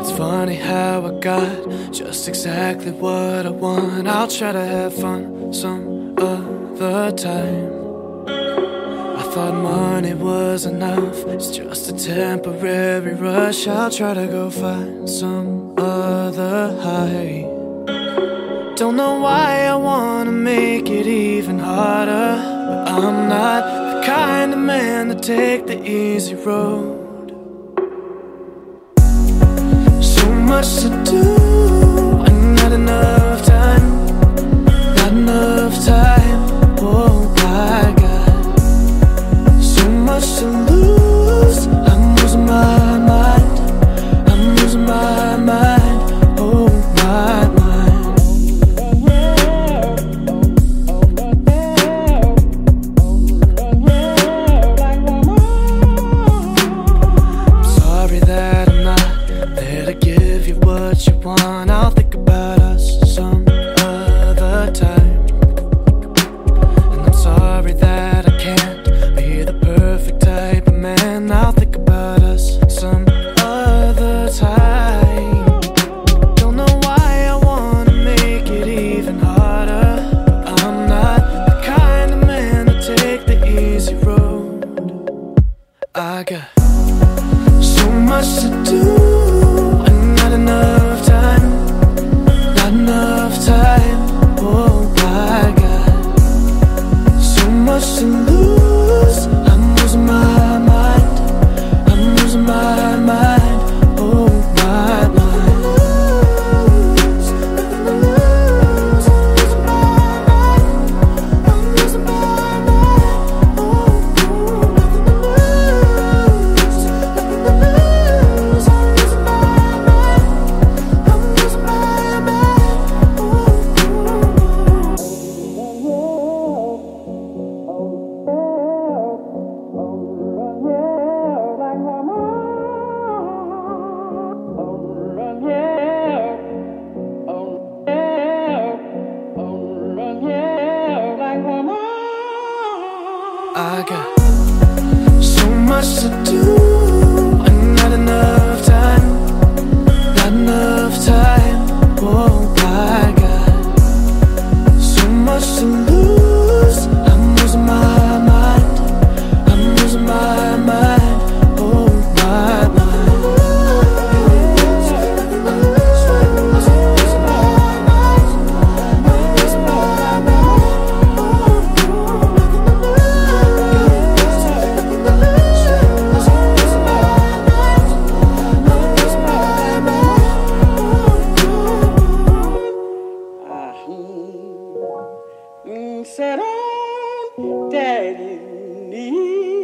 It's funny how I got just exactly what I want. I'll try to have fun some other time. I thought money was enough, it's just a temporary rush. I'll try to go find some other high. Don't know why I wanna make it even harder, but I'm not the kind of man to take the easy road. So much to I got so much to do. Saga. Sing, sit on, Daddy, need.